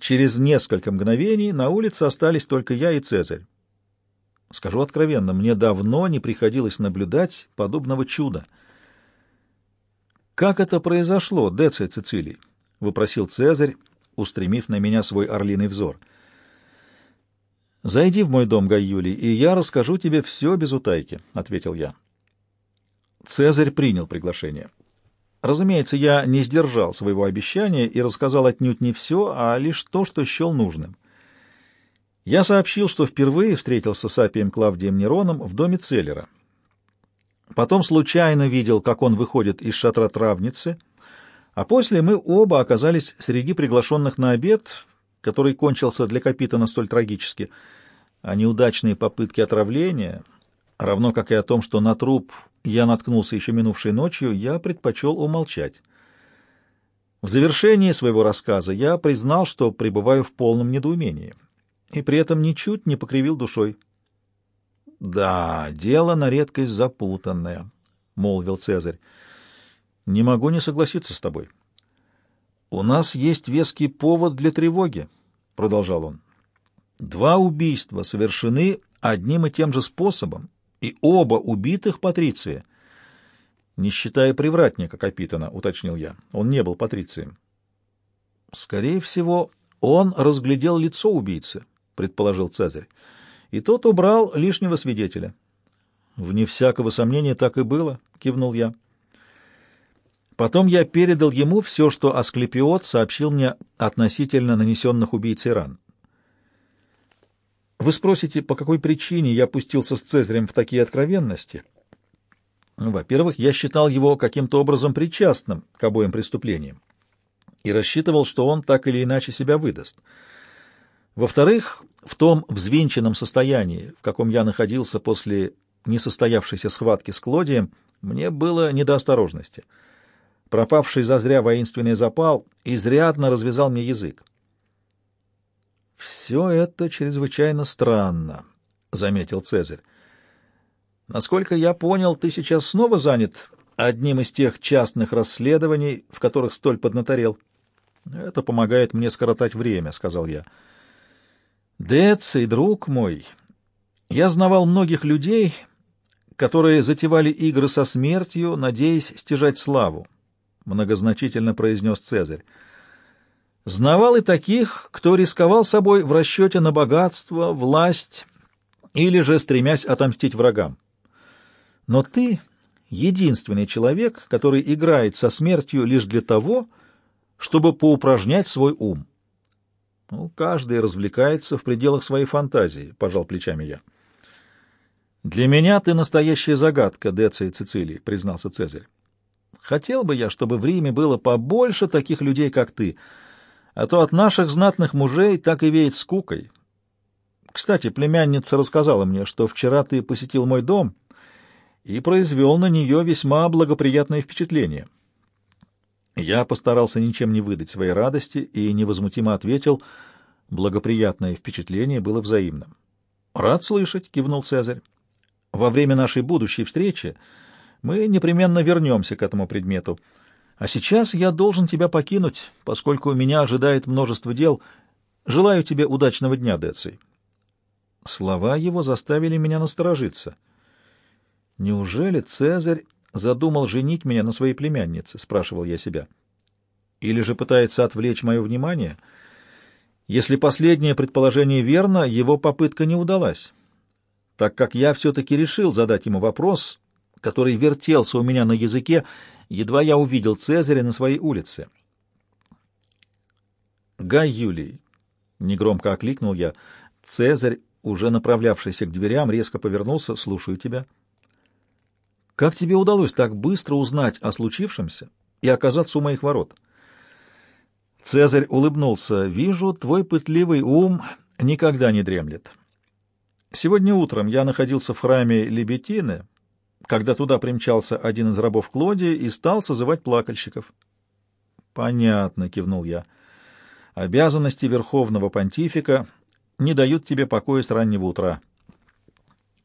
Через несколько мгновений на улице остались только я и Цезарь. Скажу откровенно, мне давно не приходилось наблюдать подобного чуда. «Как это произошло, Деций Цицилий?» — выпросил Цезарь, устремив на меня свой орлиный взор. «Зайди в мой дом, Гай Юлий, и я расскажу тебе все без утайки», — ответил я. Цезарь принял приглашение. Разумеется, я не сдержал своего обещания и рассказал отнюдь не все, а лишь то, что счел нужным. Я сообщил, что впервые встретился с Апием Клавдием Нероном в доме Целлера. Потом случайно видел, как он выходит из шатра травницы, а после мы оба оказались среди приглашенных на обед, который кончился для капитана столь трагически, а неудачные попытки отравления, равно как и о том, что на труп я наткнулся еще минувшей ночью, я предпочел умолчать. В завершении своего рассказа я признал, что пребываю в полном недоумении и при этом ничуть не покривил душой. — Да, дело на редкость запутанное, — молвил Цезарь. — Не могу не согласиться с тобой. — У нас есть веский повод для тревоги, — продолжал он. — Два убийства совершены одним и тем же способом, и оба убитых Патриция. — Не считая привратника капитана, — уточнил я. Он не был Патрицием. — Скорее всего, он разглядел лицо убийцы, — предположил Цезарь. И тот убрал лишнего свидетеля. «Вне всякого сомнения так и было», — кивнул я. Потом я передал ему все, что Асклепиот сообщил мне относительно нанесенных убийцей ран. Вы спросите, по какой причине я пустился с Цезарем в такие откровенности? Во-первых, я считал его каким-то образом причастным к обоим преступлениям и рассчитывал, что он так или иначе себя выдаст — во-вторых, в том взвинченном состоянии, в каком я находился после несостоявшейся схватки с Клодием, мне было не. Пропавший зазря воинственный запал изрядно развязал мне язык. «Все это чрезвычайно странно», — заметил Цезарь. «Насколько я понял, ты сейчас снова занят одним из тех частных расследований, в которых столь поднаторел». «Это помогает мне скоротать время», — сказал я. Деций, друг мой, я знавал многих людей, которые затевали игры со смертью, надеясь стяжать славу, — многозначительно произнес Цезарь. Знавал и таких, кто рисковал собой в расчете на богатство, власть или же стремясь отомстить врагам. Но ты — единственный человек, который играет со смертью лишь для того, чтобы поупражнять свой ум. Ну, каждый развлекается в пределах своей фантазии, — пожал плечами я. Для меня ты настоящая загадка, Деция Цицилии, — признался Цезарь. Хотел бы я, чтобы в Риме было побольше таких людей, как ты, а то от наших знатных мужей так и веет скукой. Кстати, племянница рассказала мне, что вчера ты посетил мой дом и произвел на нее весьма благоприятное впечатление. Я постарался ничем не выдать своей радости и невозмутимо ответил, благоприятное впечатление было взаимным. «Рад слышать», — кивнул Цезарь. «Во время нашей будущей встречи мы непременно вернемся к этому предмету. А сейчас я должен тебя покинуть, поскольку меня ожидает множество дел. Желаю тебе удачного дня, Деций». Слова его заставили меня насторожиться. Неужели Цезарь задумал женить меня на своей племяннице, спрашивал я себя. Или же пытается отвлечь мое внимание? Если последнее предположение верно, его попытка не удалась, так как я все-таки решил задать ему вопрос, который вертелся у меня на языке, едва я увидел Цезаря на своей улице. «Гай Юлий», — негромко окликнул я, — Цезарь, уже направлявшийся к дверям, резко повернулся, — «слушаю тебя». Как тебе удалось так быстро узнать о случившемся и оказаться у моих ворот? Цезарь улыбнулся. Вижу, твой пытливый ум никогда не дремлет. Сегодня утром я находился в храме Лебетины, когда туда примчался один из рабов Клодии и стал созывать плакальщиков. Понятно, кивнул я. Обязанности верховного понтифика не дают тебе покоя с раннего утра.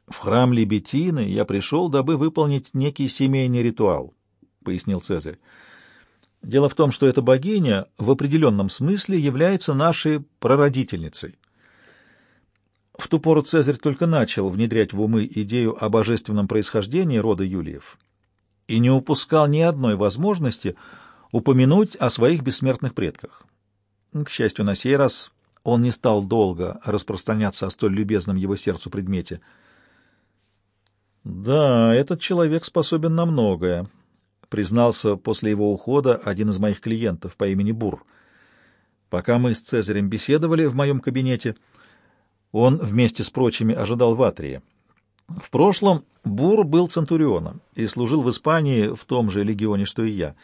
В храм Лебетины я пришел, дабы выполнить некий семейный ритуал, — пояснил Цезарь. Дело в том, что эта богиня в определенном смысле является нашей прародительницей. В ту пору Цезарь только начал внедрять в умы идею о божественном происхождении рода Юлиев и не упускал ни одной возможности упомянуть о своих бессмертных предках. К счастью, на сей раз он не стал долго распространяться о столь любезном его сердцу предмете. «Да, этот человек способен на многое», признался после его ухода один из моих клиентов по имени Бур. Пока мы с Цезарем беседовали в моем кабинете, он вместе с прочими ожидал в Атрии. В прошлом Бур был центурионом и служил в Испании в том же легионе, что и я.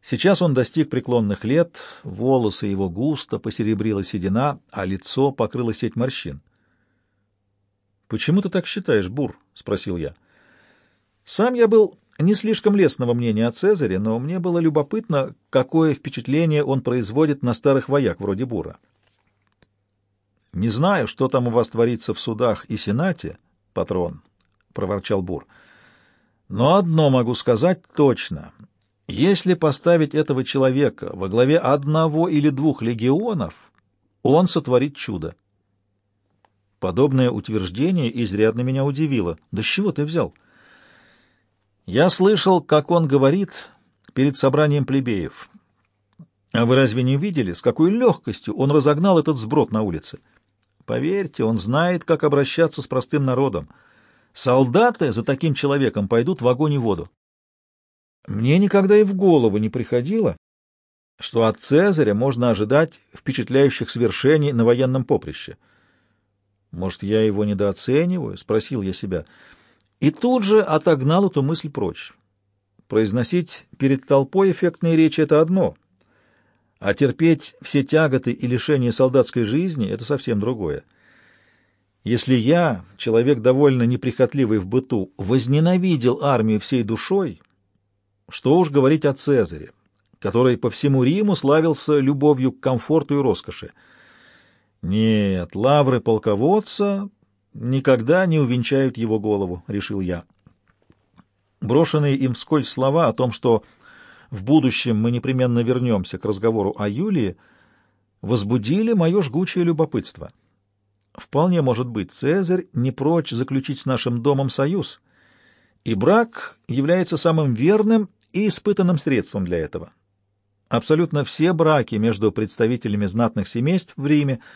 Сейчас он достиг преклонных лет, волосы его густо, посеребрила седина, а лицо покрыло сеть морщин. «Почему ты так считаешь, Бур?» — спросил я. Сам я был не слишком лестного мнения о Цезаре, но мне было любопытно, какое впечатление он производит на старых вояк вроде Бура. «Не знаю, что там у вас творится в судах и сенате, патрон», — проворчал Бур. «Но одно могу сказать точно. Если поставить этого человека во главе одного или двух легионов, он сотворит чудо». Подобное утверждение изрядно меня удивило. «Да с чего ты взял?» Я слышал, как он говорит перед собранием плебеев. А вы разве не видели, с какой легкостью он разогнал этот сброд на улице? Поверьте, он знает, как обращаться с простым народом. Солдаты за таким человеком пойдут в огонь и воду. Мне никогда и в голову не приходило, что от Цезаря можно ожидать впечатляющих свершений на военном поприще. Может, я его недооцениваю? — спросил я себя. — и тут же отогнал эту мысль прочь. Произносить перед толпой эффектные речи — это одно, а терпеть все тяготы и лишения солдатской жизни — это совсем другое. Если я, человек довольно неприхотливый в быту, возненавидел армию всей душой, что уж говорить о Цезаре, который по всему Риму славился любовью к комфорту и роскоши. Нет, лавры полководца никогда не увенчают его голову, — решил я. Брошенные им вскользь слова о том, что в будущем мы непременно вернемся к разговору о Юлии, возбудили мое жгучее любопытство. Вполне может быть, Цезарь не прочь заключить с нашим домом союз, и брак является самым верным и испытанным средством для этого. Абсолютно все браки между представителями знатных семейств в Риме —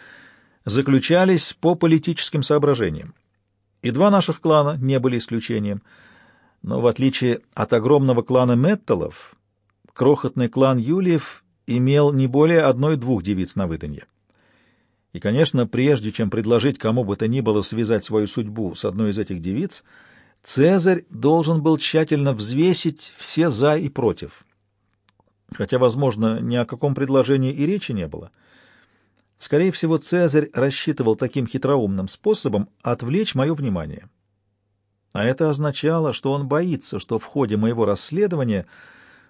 заключались по политическим соображениям. И два наших клана не были исключением. Но в отличие от огромного клана Меттелов, крохотный клан Юлиев имел не более одной-двух девиц на выданье. И, конечно, прежде чем предложить кому бы то ни было связать свою судьбу с одной из этих девиц, Цезарь должен был тщательно взвесить все «за» и «против». Хотя, возможно, ни о каком предложении и речи не было — Скорее всего, Цезарь рассчитывал таким хитроумным способом отвлечь мое внимание. А это означало, что он боится, что в ходе моего расследования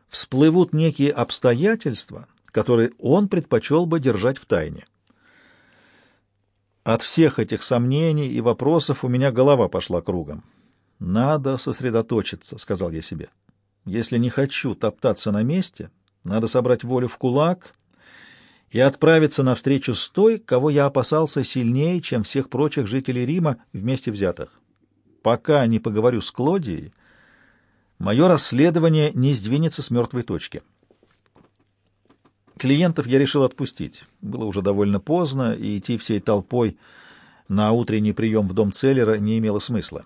всплывут некие обстоятельства, которые он предпочел бы держать в тайне. От всех этих сомнений и вопросов у меня голова пошла кругом. «Надо сосредоточиться», — сказал я себе. «Если не хочу топтаться на месте, надо собрать волю в кулак и отправиться навстречу с той, кого я опасался сильнее, чем всех прочих жителей Рима вместе взятых. Пока не поговорю с Клодией, мое расследование не сдвинется с мертвой точки. Клиентов я решил отпустить. Было уже довольно поздно, и идти всей толпой на утренний прием в дом Целлера не имело смысла.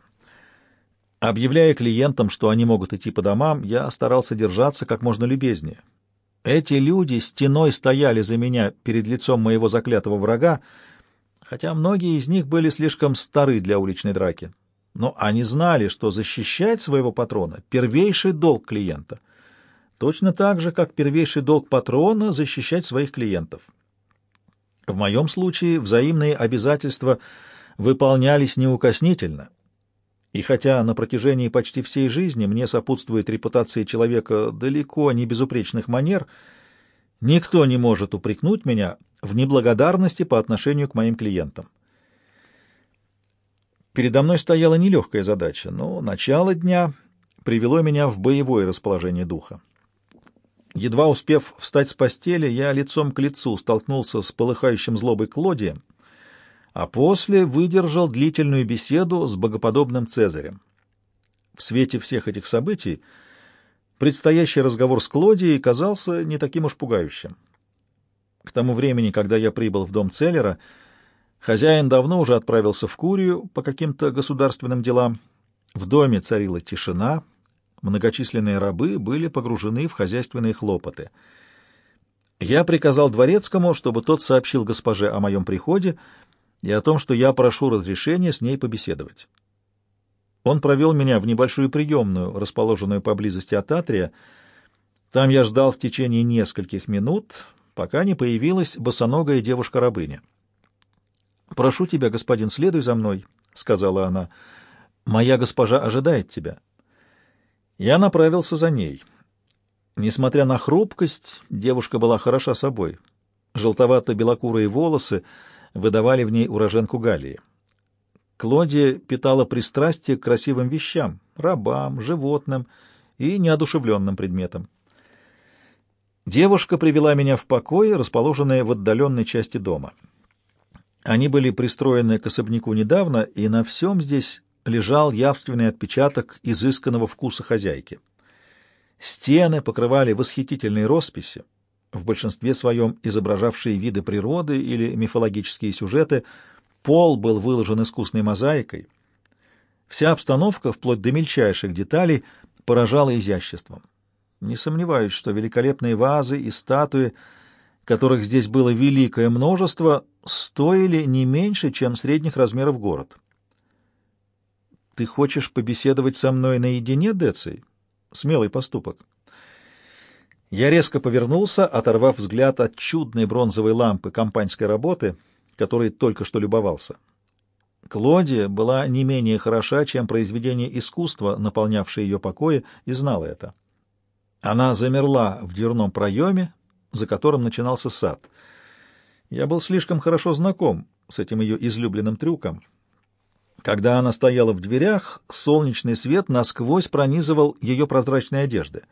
Объявляя клиентам, что они могут идти по домам, я старался держаться как можно любезнее. Эти люди стеной стояли за меня перед лицом моего заклятого врага, хотя многие из них были слишком стары для уличной драки. Но они знали, что защищать своего патрона — первейший долг клиента. Точно так же, как первейший долг патрона — защищать своих клиентов. В моем случае взаимные обязательства выполнялись неукоснительно — и хотя на протяжении почти всей жизни мне сопутствует репутация человека далеко не безупречных манер, никто не может упрекнуть меня в неблагодарности по отношению к моим клиентам. Передо мной стояла нелегкая задача, но начало дня привело меня в боевое расположение духа. Едва успев встать с постели, я лицом к лицу столкнулся с полыхающим злобой Клодием, а после выдержал длительную беседу с богоподобным Цезарем. В свете всех этих событий предстоящий разговор с Клодией казался не таким уж пугающим. К тому времени, когда я прибыл в дом Целлера, хозяин давно уже отправился в Курию по каким-то государственным делам. В доме царила тишина, многочисленные рабы были погружены в хозяйственные хлопоты. Я приказал дворецкому, чтобы тот сообщил госпоже о моем приходе и о том, что я прошу разрешения с ней побеседовать. Он провел меня в небольшую приемную, расположенную поблизости от Атрия. Там я ждал в течение нескольких минут, пока не появилась босоногая девушка-рабыня. «Прошу тебя, господин, следуй за мной», — сказала она. «Моя госпожа ожидает тебя». Я направился за ней. Несмотря на хрупкость, девушка была хороша собой. Желтовато-белокурые волосы выдавали в ней уроженку Галлии. Клодия питала пристрастие к красивым вещам, рабам, животным и неодушевленным предметам. Девушка привела меня в покой, расположенные в отдаленной части дома. Они были пристроены к особняку недавно, и на всем здесь лежал явственный отпечаток изысканного вкуса хозяйки. Стены покрывали восхитительные росписи, в большинстве своем изображавшие виды природы или мифологические сюжеты, пол был выложен искусной мозаикой. Вся обстановка, вплоть до мельчайших деталей, поражала изяществом. Не сомневаюсь, что великолепные вазы и статуи, которых здесь было великое множество, стоили не меньше, чем средних размеров город. «Ты хочешь побеседовать со мной наедине, Деций?» Смелый поступок. Я резко повернулся, оторвав взгляд от чудной бронзовой лампы компаньской работы, которой только что любовался. Клодия была не менее хороша, чем произведение искусства, наполнявшее ее покои, и знала это. Она замерла в дверном проеме, за которым начинался сад. Я был слишком хорошо знаком с этим ее излюбленным трюком. Когда она стояла в дверях, солнечный свет насквозь пронизывал ее прозрачные одежды.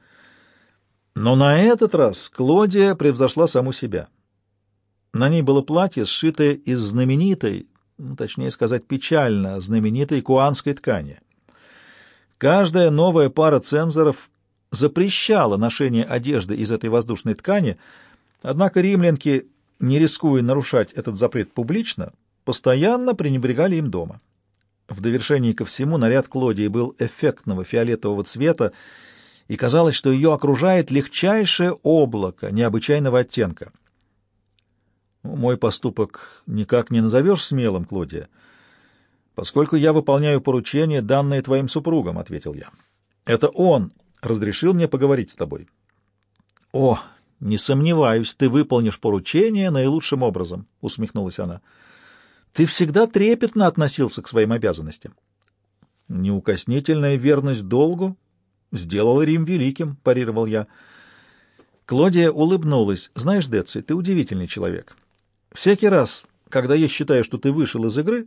Но на этот раз Клодия превзошла саму себя. На ней было платье, сшитое из знаменитой, ну, точнее сказать, печально знаменитой куанской ткани. Каждая новая пара цензоров запрещала ношение одежды из этой воздушной ткани, однако римлянки, не рискуя нарушать этот запрет публично, постоянно пренебрегали им дома. В довершении ко всему наряд Клодии был эффектного фиолетового цвета, и казалось, что ее окружает легчайшее облако необычайного оттенка. «Мой поступок никак не назовешь смелым, Клодия, поскольку я выполняю поручение, данное твоим супругом», — ответил я. «Это он разрешил мне поговорить с тобой. — О, не сомневаюсь, ты выполнишь поручение наилучшим образом, — усмехнулась она. — Ты всегда трепетно относился к своим обязанностям. — Неукоснительная верность долгу сделала Рим великим, — парировал я. Клодия улыбнулась. — Знаешь, Деци, ты удивительный человек. Всякий раз, когда я считаю, что ты вышел из игры,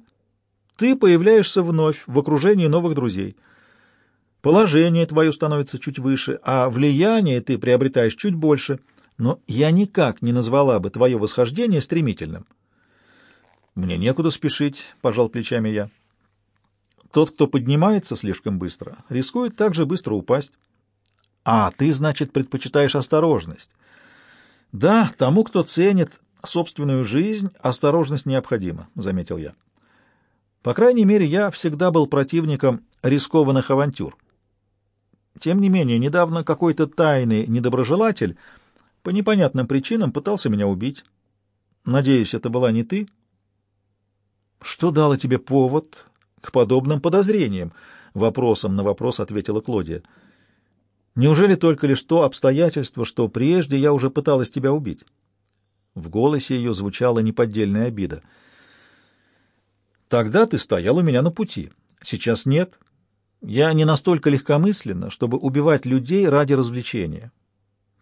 ты появляешься вновь в окружении новых друзей — Положение твое становится чуть выше, а влияние ты приобретаешь чуть больше, но я никак не назвала бы твое восхождение стремительным. Мне некуда спешить, — пожал плечами я. Тот, кто поднимается слишком быстро, рискует также быстро упасть. А, ты, значит, предпочитаешь осторожность. Да, тому, кто ценит собственную жизнь, осторожность необходима, — заметил я. По крайней мере, я всегда был противником рискованных авантюр. Тем не менее, недавно какой-то тайный недоброжелатель по непонятным причинам пытался меня убить. Надеюсь, это была не ты? Что дало тебе повод к подобным подозрениям? Вопросом на вопрос ответила Клодия. Неужели только лишь то обстоятельство, что прежде я уже пыталась тебя убить? В голосе ее звучала неподдельная обида. Тогда ты стоял у меня на пути. Сейчас нет. Я не настолько легкомысленно, чтобы убивать людей ради развлечения.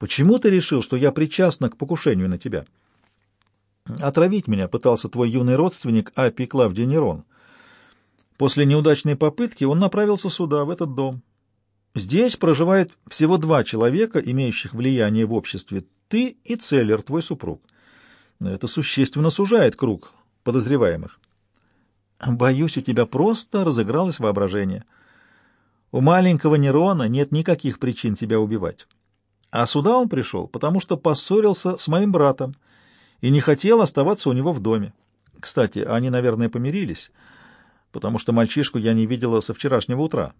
Почему ты решил, что я причастна к покушению на тебя? Отравить меня пытался твой юный родственник Апий Клавдий Нерон. После неудачной попытки он направился сюда, в этот дом. Здесь проживает всего два человека, имеющих влияние в обществе. Ты и Целлер, твой супруг. Это существенно сужает круг подозреваемых. Боюсь, у тебя просто разыгралось воображение. У маленького Нерона нет никаких причин тебя убивать. А сюда он пришел, потому что поссорился с моим братом и не хотел оставаться у него в доме. Кстати, они, наверное, помирились, потому что мальчишку я не видела со вчерашнего утра.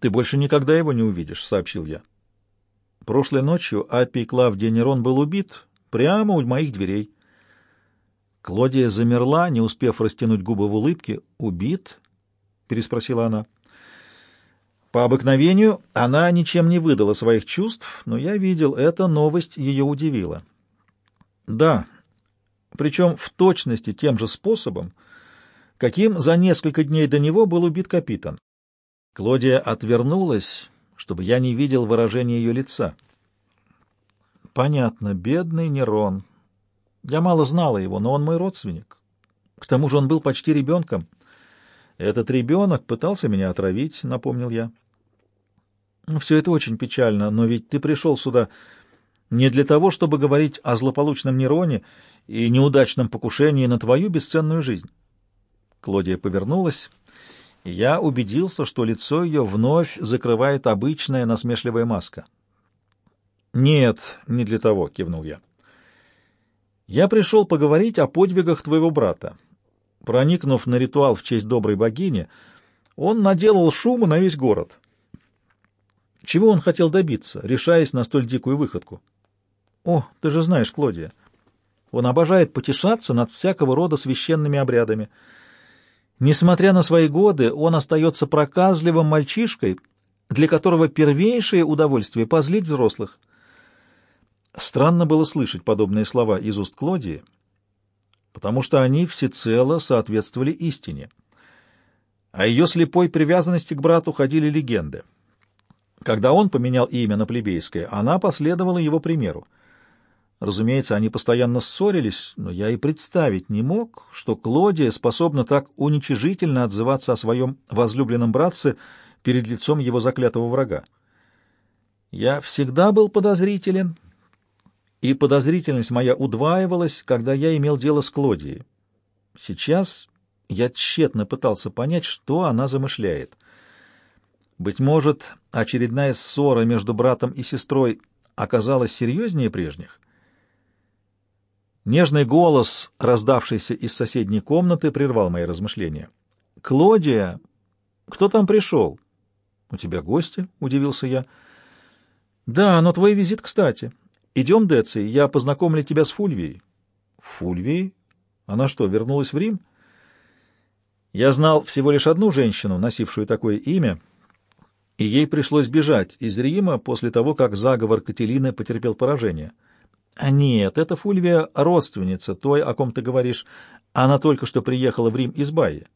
«Ты больше никогда его не увидишь», — сообщил я. Прошлой ночью Апий Клавдий Нерон был убит прямо у моих дверей. Клодия замерла, не успев растянуть губы в улыбке. «Убит?» — переспросила она. По обыкновению она ничем не выдала своих чувств, но я видел, эта новость ее удивила. Да, причем в точности тем же способом, каким за несколько дней до него был убит капитан. Клодия отвернулась, чтобы я не видел выражения ее лица. Понятно, бедный Нерон. Я мало знала его, но он мой родственник. К тому же он был почти ребенком. Этот ребенок пытался меня отравить, напомнил я. Все это очень печально, но ведь ты пришел сюда не для того, чтобы говорить о злополучном Нероне и неудачном покушении на твою бесценную жизнь. Клодия повернулась, и я убедился, что лицо ее вновь закрывает обычная насмешливая маска. «Нет, не для того», — кивнул я. «Я пришел поговорить о подвигах твоего брата. Проникнув на ритуал в честь доброй богини, он наделал шуму на весь город». Чего он хотел добиться, решаясь на столь дикую выходку? О, ты же знаешь, Клодия, он обожает потешаться над всякого рода священными обрядами. Несмотря на свои годы, он остается проказливым мальчишкой, для которого первейшее удовольствие — позлить взрослых. Странно было слышать подобные слова из уст Клодии, потому что они всецело соответствовали истине. О ее слепой привязанности к брату ходили легенды. Когда он поменял имя на плебейское, она последовала его примеру. Разумеется, они постоянно ссорились, но я и представить не мог, что Клодия способна так уничижительно отзываться о своем возлюбленном братце перед лицом его заклятого врага. Я всегда был подозрителен, и подозрительность моя удваивалась, когда я имел дело с Клодией. Сейчас я тщетно пытался понять, что она замышляет — быть может, очередная ссора между братом и сестрой оказалась серьезнее прежних? Нежный голос, раздавшийся из соседней комнаты, прервал мои размышления. «Клодия! Кто там пришел?» «У тебя гости?» — удивился я. «Да, но твой визит кстати. Идем, Деций, я познакомлю тебя с Фульвией». «Фульвией? Она что, вернулась в Рим?» Я знал всего лишь одну женщину, носившую такое имя — и ей пришлось бежать из Рима после того, как заговор Кателины потерпел поражение. А нет, это Фульвия родственница той, о ком ты говоришь. Она только что приехала в Рим из Баи.